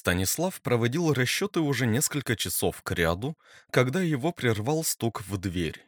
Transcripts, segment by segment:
Станислав проводил расчеты уже несколько часов к ряду, когда его прервал стук в дверь.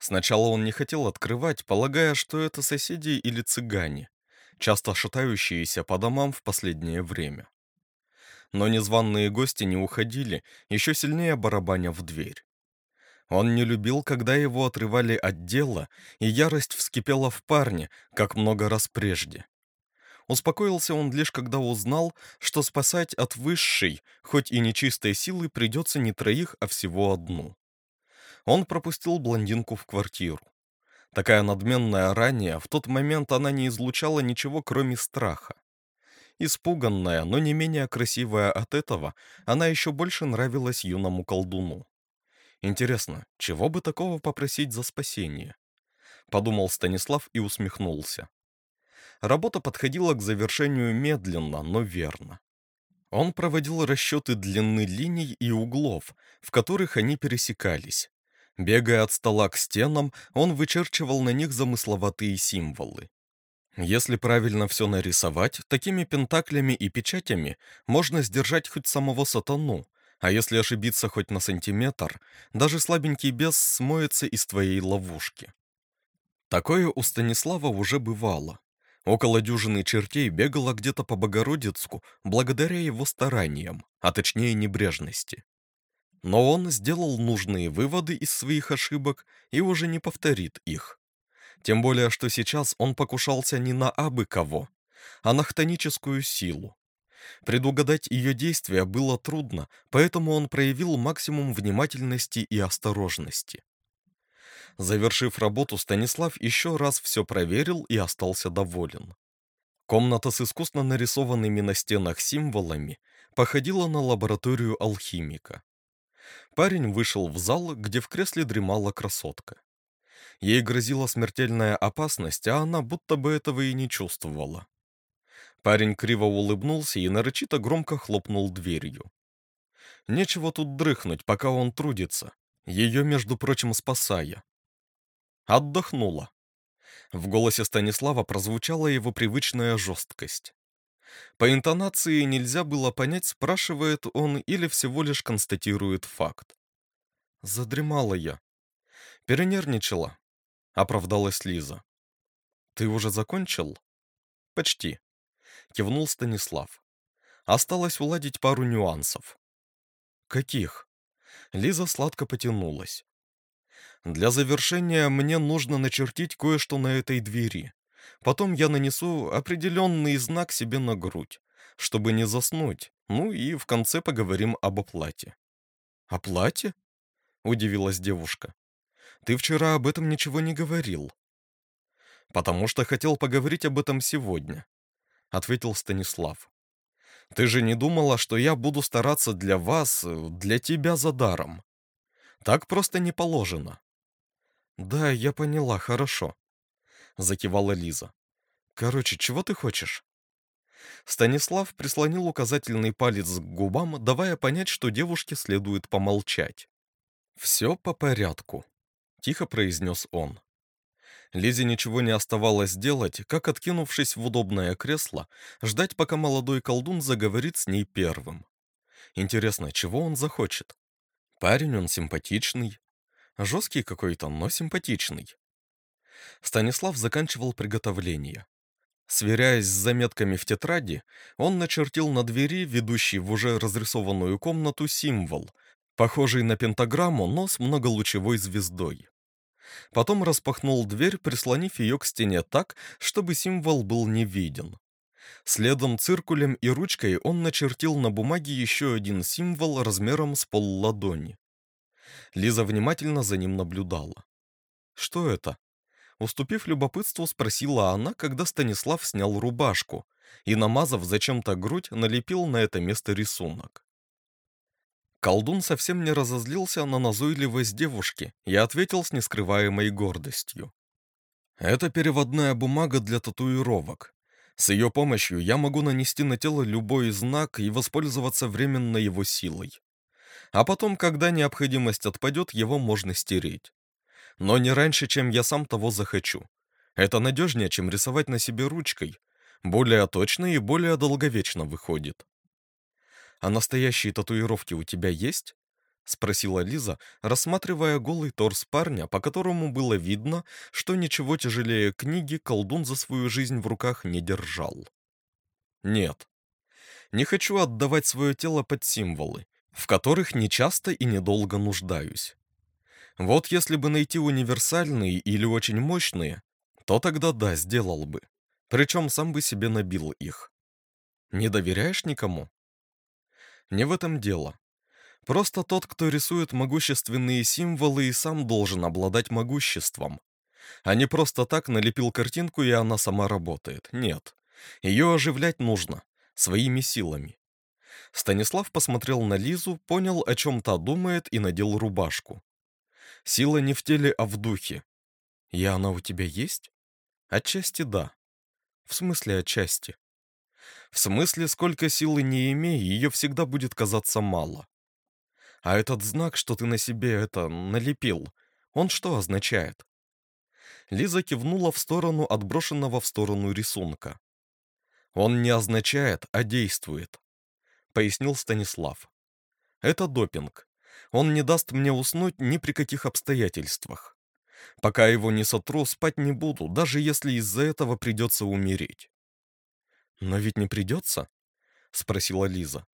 Сначала он не хотел открывать, полагая, что это соседи или цыгане, часто шатающиеся по домам в последнее время. Но незваные гости не уходили, еще сильнее барабаня в дверь. Он не любил, когда его отрывали от дела, и ярость вскипела в парне, как много раз прежде. Успокоился он лишь когда узнал, что спасать от высшей, хоть и нечистой силы, придется не троих, а всего одну. Он пропустил блондинку в квартиру. Такая надменная ранее, в тот момент она не излучала ничего, кроме страха. Испуганная, но не менее красивая от этого, она еще больше нравилась юному колдуну. Интересно, чего бы такого попросить за спасение? Подумал Станислав и усмехнулся. Работа подходила к завершению медленно, но верно. Он проводил расчеты длины линий и углов, в которых они пересекались. Бегая от стола к стенам, он вычерчивал на них замысловатые символы. Если правильно все нарисовать, такими пентаклями и печатями можно сдержать хоть самого сатану, а если ошибиться хоть на сантиметр, даже слабенький бес смоется из твоей ловушки. Такое у Станислава уже бывало. Около дюжины чертей бегало где-то по Богородицку благодаря его стараниям, а точнее небрежности. Но он сделал нужные выводы из своих ошибок и уже не повторит их. Тем более, что сейчас он покушался не на абы кого, а на хтоническую силу, Предугадать ее действия было трудно, поэтому он проявил максимум внимательности и осторожности. Завершив работу, Станислав еще раз все проверил и остался доволен. Комната с искусно нарисованными на стенах символами походила на лабораторию алхимика. Парень вышел в зал, где в кресле дремала красотка. Ей грозила смертельная опасность, а она будто бы этого и не чувствовала. Парень криво улыбнулся и нарочито громко хлопнул дверью. Нечего тут дрыхнуть, пока он трудится, ее, между прочим, спасая. Отдохнула. В голосе Станислава прозвучала его привычная жесткость. По интонации нельзя было понять, спрашивает он или всего лишь констатирует факт. Задремала я. Перенервничала. Оправдалась Лиза. Ты уже закончил? Почти кивнул Станислав. Осталось уладить пару нюансов. Каких? Лиза сладко потянулась. Для завершения мне нужно начертить кое-что на этой двери. Потом я нанесу определенный знак себе на грудь, чтобы не заснуть. Ну и в конце поговорим об оплате. Оплате? Удивилась девушка. Ты вчера об этом ничего не говорил. Потому что хотел поговорить об этом сегодня. — ответил Станислав. «Ты же не думала, что я буду стараться для вас, для тебя за даром? Так просто не положено». «Да, я поняла, хорошо», — закивала Лиза. «Короче, чего ты хочешь?» Станислав прислонил указательный палец к губам, давая понять, что девушке следует помолчать. «Все по порядку», — тихо произнес он. Лизе ничего не оставалось делать, как, откинувшись в удобное кресло, ждать, пока молодой колдун заговорит с ней первым. Интересно, чего он захочет? Парень он симпатичный. Жесткий какой-то, но симпатичный. Станислав заканчивал приготовление. Сверяясь с заметками в тетради, он начертил на двери, ведущей в уже разрисованную комнату, символ, похожий на пентаграмму, но с многолучевой звездой. Потом распахнул дверь, прислонив ее к стене так, чтобы символ был не виден. Следом циркулем и ручкой он начертил на бумаге еще один символ размером с полладони. Лиза внимательно за ним наблюдала. «Что это?» Уступив любопытству, спросила она, когда Станислав снял рубашку и, намазав зачем-то грудь, налепил на это место рисунок. Колдун совсем не разозлился на назойливость девушки и ответил с нескрываемой гордостью. «Это переводная бумага для татуировок. С ее помощью я могу нанести на тело любой знак и воспользоваться временно его силой. А потом, когда необходимость отпадет, его можно стереть. Но не раньше, чем я сам того захочу. Это надежнее, чем рисовать на себе ручкой. Более точно и более долговечно выходит. «А настоящие татуировки у тебя есть?» — спросила Лиза, рассматривая голый торс парня, по которому было видно, что ничего тяжелее книги колдун за свою жизнь в руках не держал. «Нет. Не хочу отдавать свое тело под символы, в которых нечасто и недолго нуждаюсь. Вот если бы найти универсальные или очень мощные, то тогда да, сделал бы. Причем сам бы себе набил их. Не доверяешь никому? Не в этом дело. Просто тот, кто рисует могущественные символы, и сам должен обладать могуществом. А не просто так налепил картинку, и она сама работает. Нет. Ее оживлять нужно. Своими силами. Станислав посмотрел на Лизу, понял, о чем та думает, и надел рубашку. Сила не в теле, а в духе. И она у тебя есть? Отчасти да. В смысле отчасти? В смысле, сколько силы не имей, ее всегда будет казаться мало. А этот знак, что ты на себе это налепил, он что означает? Лиза кивнула в сторону отброшенного в сторону рисунка. Он не означает, а действует, пояснил Станислав. Это допинг. Он не даст мне уснуть ни при каких обстоятельствах. Пока его не сотру, спать не буду, даже если из-за этого придется умереть. «Но ведь не придется?» — спросила Лиза.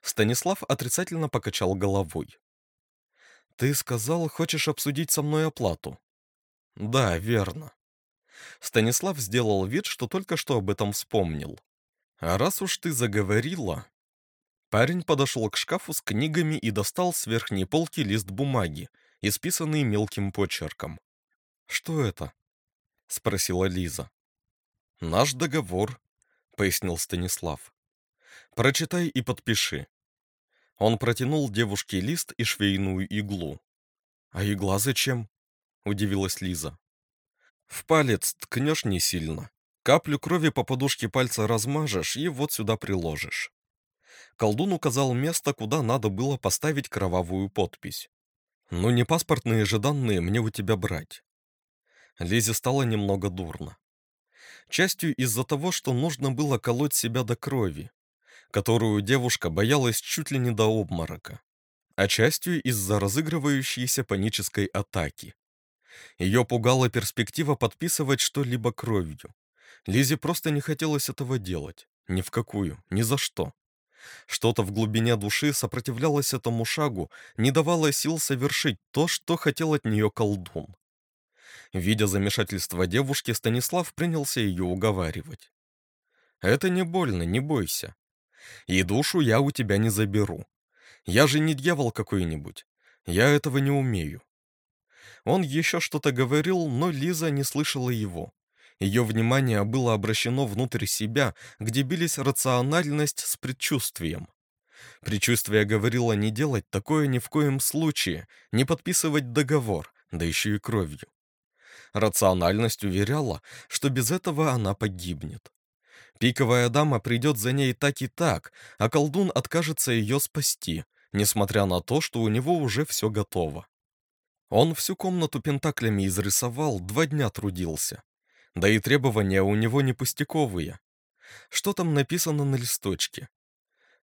Станислав отрицательно покачал головой. «Ты сказал, хочешь обсудить со мной оплату?» «Да, верно». Станислав сделал вид, что только что об этом вспомнил. «А раз уж ты заговорила...» Парень подошел к шкафу с книгами и достал с верхней полки лист бумаги, исписанный мелким почерком. «Что это?» — спросила Лиза. «Наш договор», — пояснил Станислав. «Прочитай и подпиши». Он протянул девушке лист и швейную иглу. «А игла зачем?» — удивилась Лиза. «В палец ткнешь не сильно. Каплю крови по подушке пальца размажешь и вот сюда приложишь». Колдун указал место, куда надо было поставить кровавую подпись. «Ну не паспортные же данные мне у тебя брать». Лизе стало немного дурно. Частью из-за того, что нужно было колоть себя до крови, которую девушка боялась чуть ли не до обморока, а частью из-за разыгрывающейся панической атаки. Ее пугала перспектива подписывать что-либо кровью. Лизе просто не хотелось этого делать. Ни в какую, ни за что. Что-то в глубине души сопротивлялось этому шагу, не давало сил совершить то, что хотел от нее колдун. Видя замешательство девушки, Станислав принялся ее уговаривать. «Это не больно, не бойся. И душу я у тебя не заберу. Я же не дьявол какой-нибудь. Я этого не умею». Он еще что-то говорил, но Лиза не слышала его. Ее внимание было обращено внутрь себя, где бились рациональность с предчувствием. Предчувствие говорило не делать такое ни в коем случае, не подписывать договор, да еще и кровью. Рациональность уверяла, что без этого она погибнет. Пиковая дама придет за ней так и так, а колдун откажется ее спасти, несмотря на то, что у него уже все готово. Он всю комнату пентаклями изрисовал, два дня трудился. Да и требования у него не пустяковые. Что там написано на листочке?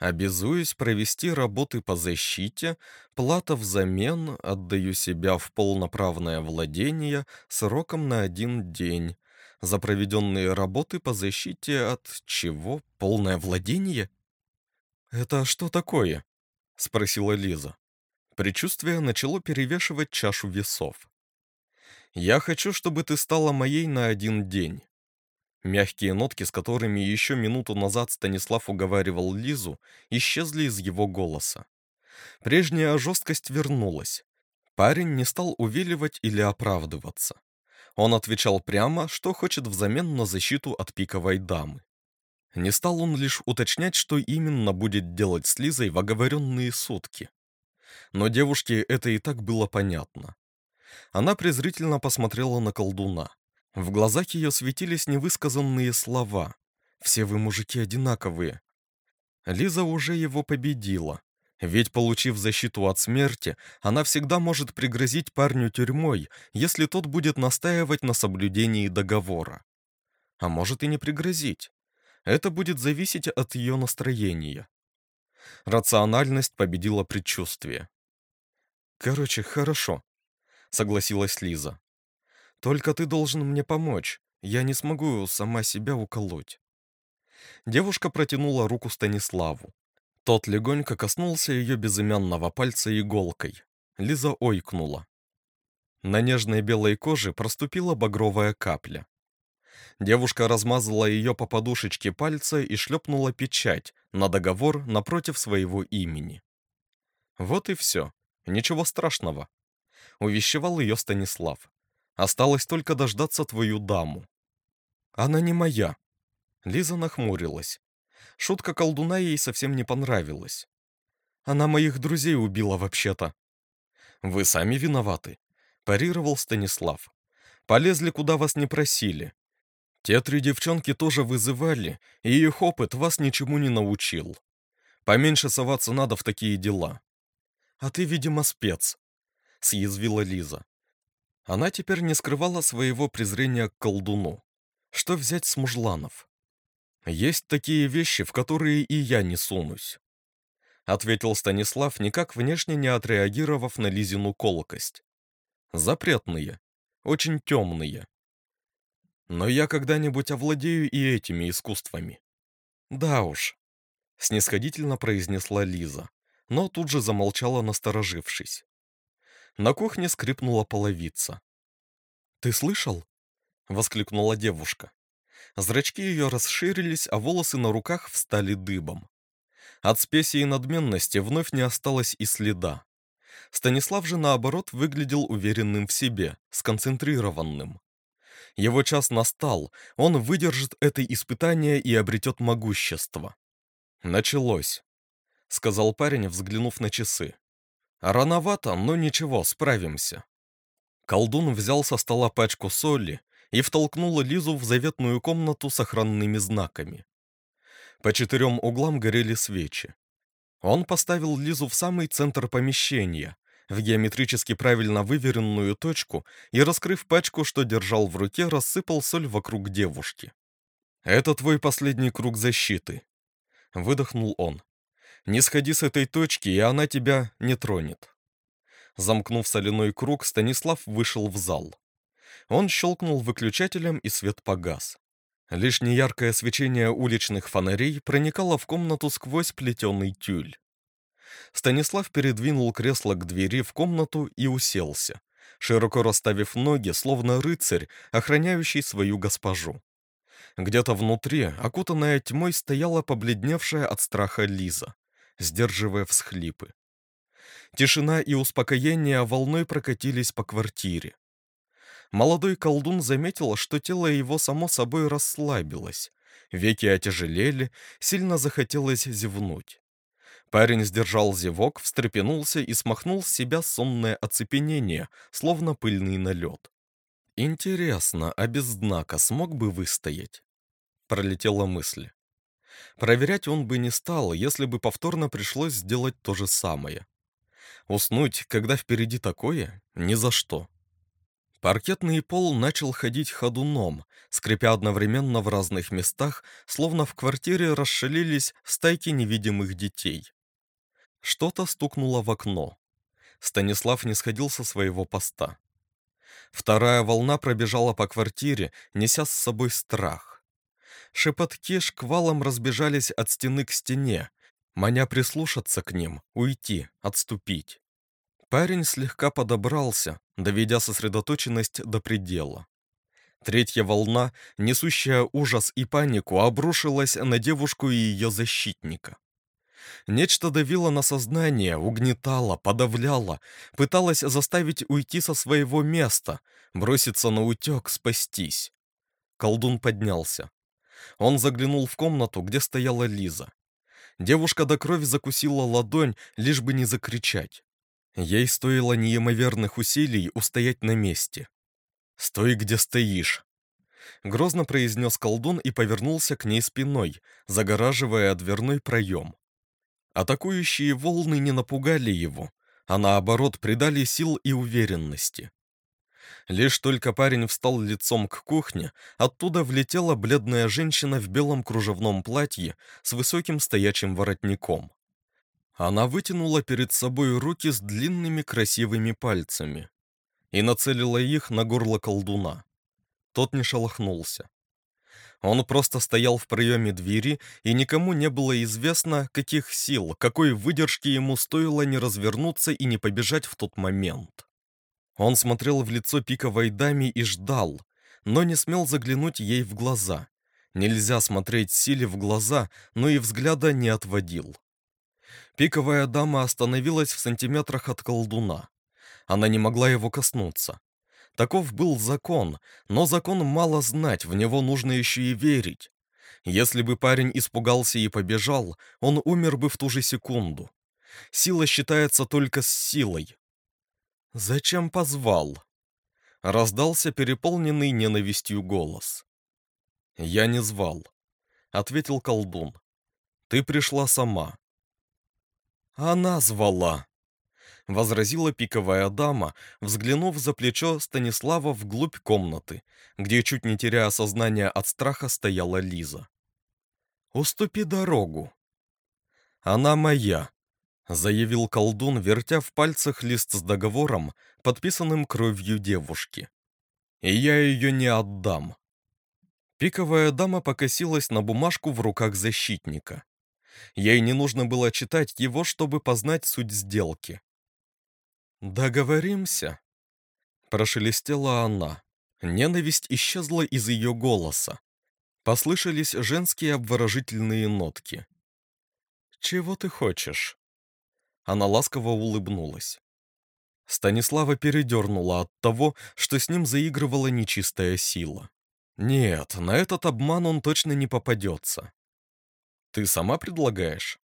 Обязуюсь провести работы по защите, плата взамен, отдаю себя в полноправное владение сроком на один день. За проведенные работы по защите от чего? Полное владение? «Это что такое?» — спросила Лиза. Причувствие начало перевешивать чашу весов. Я хочу, чтобы ты стала моей на один день». Мягкие нотки, с которыми еще минуту назад Станислав уговаривал Лизу, исчезли из его голоса. Прежняя жесткость вернулась. Парень не стал увиливать или оправдываться. Он отвечал прямо, что хочет взамен на защиту от пиковой дамы. Не стал он лишь уточнять, что именно будет делать с Лизой в оговоренные сутки. Но девушке это и так было понятно. Она презрительно посмотрела на колдуна. В глазах ее светились невысказанные слова. «Все вы, мужики, одинаковые». Лиза уже его победила. Ведь, получив защиту от смерти, она всегда может пригрозить парню тюрьмой, если тот будет настаивать на соблюдении договора. А может и не пригрозить. Это будет зависеть от ее настроения. Рациональность победила предчувствие. «Короче, хорошо», — согласилась Лиза. «Только ты должен мне помочь. Я не смогу сама себя уколоть». Девушка протянула руку Станиславу. Тот легонько коснулся ее безымянного пальца иголкой. Лиза ойкнула. На нежной белой коже проступила багровая капля. Девушка размазала ее по подушечке пальца и шлепнула печать на договор напротив своего имени. Вот и все. Ничего страшного. Увещевал ее Станислав. Осталось только дождаться твою даму. Она не моя. Лиза нахмурилась. Шутка колдуна ей совсем не понравилась. Она моих друзей убила вообще-то. Вы сами виноваты, парировал Станислав. Полезли, куда вас не просили. Те три девчонки тоже вызывали, и их опыт вас ничему не научил. Поменьше соваться надо в такие дела. А ты, видимо, спец, съязвила Лиза. Она теперь не скрывала своего презрения к колдуну. Что взять с мужланов? Есть такие вещи, в которые и я не сунусь. Ответил Станислав, никак внешне не отреагировав на Лизину колкость. Запретные, очень темные. Но я когда-нибудь овладею и этими искусствами. Да уж, снисходительно произнесла Лиза, но тут же замолчала, насторожившись. На кухне скрипнула половица. «Ты слышал?» — воскликнула девушка. Зрачки ее расширились, а волосы на руках встали дыбом. От спеси и надменности вновь не осталось и следа. Станислав же, наоборот, выглядел уверенным в себе, сконцентрированным. Его час настал, он выдержит это испытание и обретет могущество. «Началось», — сказал парень, взглянув на часы. «Рановато, но ничего, справимся». Колдун взял со стола пачку соли и втолкнул Лизу в заветную комнату с охранными знаками. По четырем углам горели свечи. Он поставил Лизу в самый центр помещения, в геометрически правильно выверенную точку и, раскрыв пачку, что держал в руке, рассыпал соль вокруг девушки. «Это твой последний круг защиты», — выдохнул он. «Не сходи с этой точки, и она тебя не тронет». Замкнув соляной круг, Станислав вышел в зал. Он щелкнул выключателем, и свет погас. Лишь неяркое свечение уличных фонарей проникало в комнату сквозь плетеный тюль. Станислав передвинул кресло к двери в комнату и уселся, широко расставив ноги, словно рыцарь, охраняющий свою госпожу. Где-то внутри, окутанная тьмой, стояла побледневшая от страха Лиза, сдерживая всхлипы. Тишина и успокоение волной прокатились по квартире. Молодой колдун заметил, что тело его само собой расслабилось, веки отяжелели, сильно захотелось зевнуть. Парень сдержал зевок, встрепенулся и смахнул с себя сонное оцепенение, словно пыльный налет. «Интересно, а без знака смог бы выстоять?» Пролетела мысль. Проверять он бы не стал, если бы повторно пришлось сделать то же самое. Уснуть, когда впереди такое, ни за что. Паркетный пол начал ходить ходуном, скрипя одновременно в разных местах, словно в квартире расшалились стайки невидимых детей. Что-то стукнуло в окно. Станислав не сходил со своего поста. Вторая волна пробежала по квартире, неся с собой страх. Шепотки шквалом разбежались от стены к стене, маня прислушаться к ним, уйти, отступить. Парень слегка подобрался, доведя сосредоточенность до предела. Третья волна, несущая ужас и панику, обрушилась на девушку и ее защитника. Нечто давило на сознание, угнетало, подавляло, пыталось заставить уйти со своего места, броситься на утек, спастись. Колдун поднялся. Он заглянул в комнату, где стояла Лиза. Девушка до крови закусила ладонь, лишь бы не закричать. Ей стоило неимоверных усилий устоять на месте. «Стой, где стоишь!» Грозно произнес колдун и повернулся к ней спиной, загораживая дверной проем. Атакующие волны не напугали его, а наоборот придали сил и уверенности. Лишь только парень встал лицом к кухне, оттуда влетела бледная женщина в белом кружевном платье с высоким стоячим воротником. Она вытянула перед собой руки с длинными красивыми пальцами и нацелила их на горло колдуна. Тот не шелохнулся. Он просто стоял в проеме двери, и никому не было известно, каких сил, какой выдержки ему стоило не развернуться и не побежать в тот момент. Он смотрел в лицо пиковой даме и ждал, но не смел заглянуть ей в глаза. Нельзя смотреть силе в глаза, но и взгляда не отводил. Пиковая дама остановилась в сантиметрах от колдуна. Она не могла его коснуться. Таков был закон, но закон мало знать, в него нужно еще и верить. Если бы парень испугался и побежал, он умер бы в ту же секунду. Сила считается только с силой. «Зачем позвал?» Раздался переполненный ненавистью голос. «Я не звал», — ответил колдун. «Ты пришла сама». «Она звала», возразила пиковая дама, взглянув за плечо Станислава вглубь комнаты, где, чуть не теряя сознание от страха, стояла Лиза. «Уступи дорогу». «Она моя», — заявил колдун, вертя в пальцах лист с договором, подписанным кровью девушки. «И я ее не отдам». Пиковая дама покосилась на бумажку в руках защитника. Ей не нужно было читать его, чтобы познать суть сделки. «Договоримся?» Прошелестела она. Ненависть исчезла из ее голоса. Послышались женские обворожительные нотки. «Чего ты хочешь?» Она ласково улыбнулась. Станислава передернула от того, что с ним заигрывала нечистая сила. Нет, на этот обман он точно не попадется. «Ты сама предлагаешь?»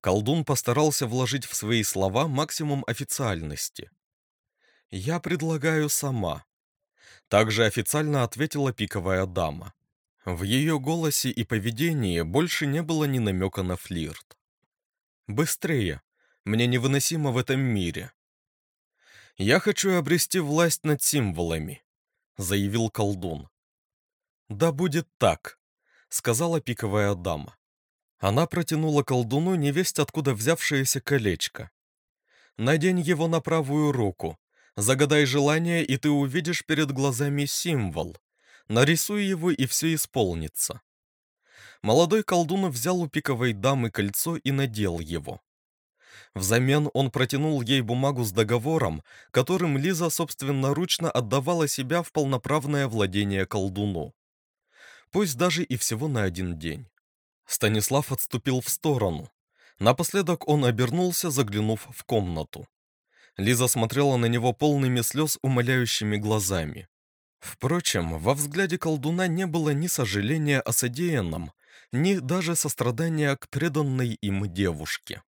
Колдун постарался вложить в свои слова максимум официальности. «Я предлагаю сама», — также официально ответила пиковая дама. В ее голосе и поведении больше не было ни намека на флирт. «Быстрее! Мне невыносимо в этом мире!» «Я хочу обрести власть над символами», — заявил колдун. «Да будет так», — сказала пиковая дама. Она протянула колдуну невесть откуда взявшееся колечко. «Надень его на правую руку. Загадай желание, и ты увидишь перед глазами символ. Нарисуй его, и все исполнится». Молодой колдун взял у пиковой дамы кольцо и надел его. Взамен он протянул ей бумагу с договором, которым Лиза собственноручно отдавала себя в полноправное владение колдуну. Пусть даже и всего на один день. Станислав отступил в сторону. Напоследок он обернулся, заглянув в комнату. Лиза смотрела на него полными слез умоляющими глазами. Впрочем, во взгляде колдуна не было ни сожаления о содеянном, ни даже сострадания к преданной им девушке.